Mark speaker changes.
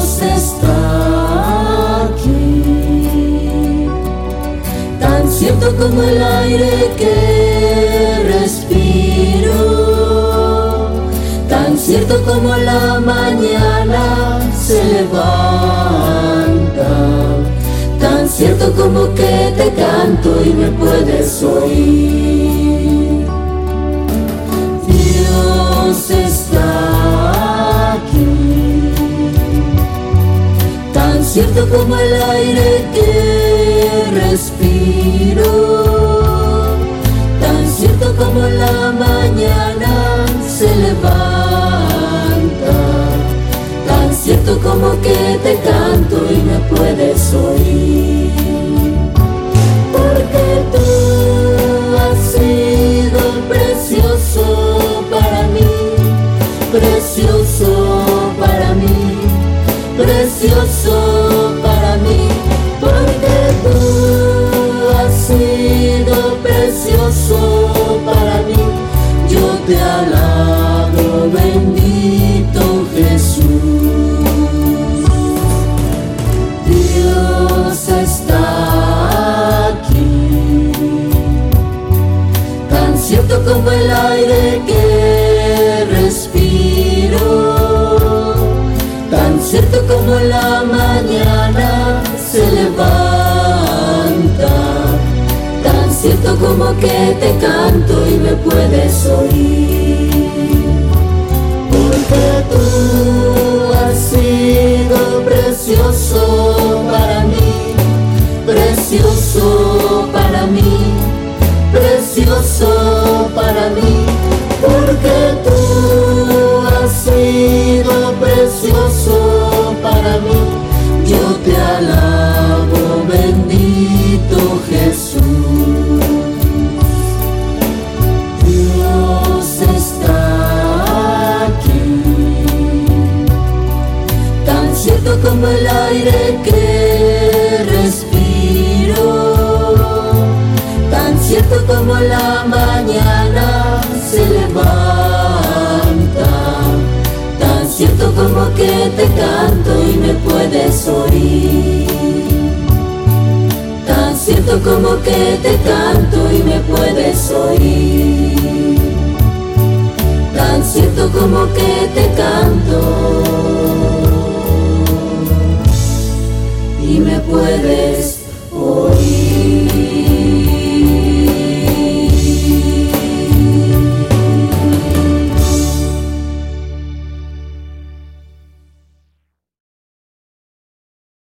Speaker 1: Está aquí, tan cierto como el aire que respiro, tan cierto como la mañana se levanta, tan cierto como que te canto y me puedes oír. Como el aire que respiro, tan cierto como la mañana se levanta, tan cierto como que te canto y me puedes oír. Porque tú has sido precioso para mí, precioso para mí, precioso para mí, yo te alabo, bendito Jesús. Dios está aquí, tan cierto como el aire que cierto como que te canto y me puedes oír. Porque tú has sido precioso para mí, precioso para mí, precioso para mí. Tan cierto como el aire que respiro, tan cierto como la mañana se levanta, tan cierto como que te canto y me puedes oír. Tan cierto como que te canto y me puedes oír. Tan cierto como que te canto y me puedes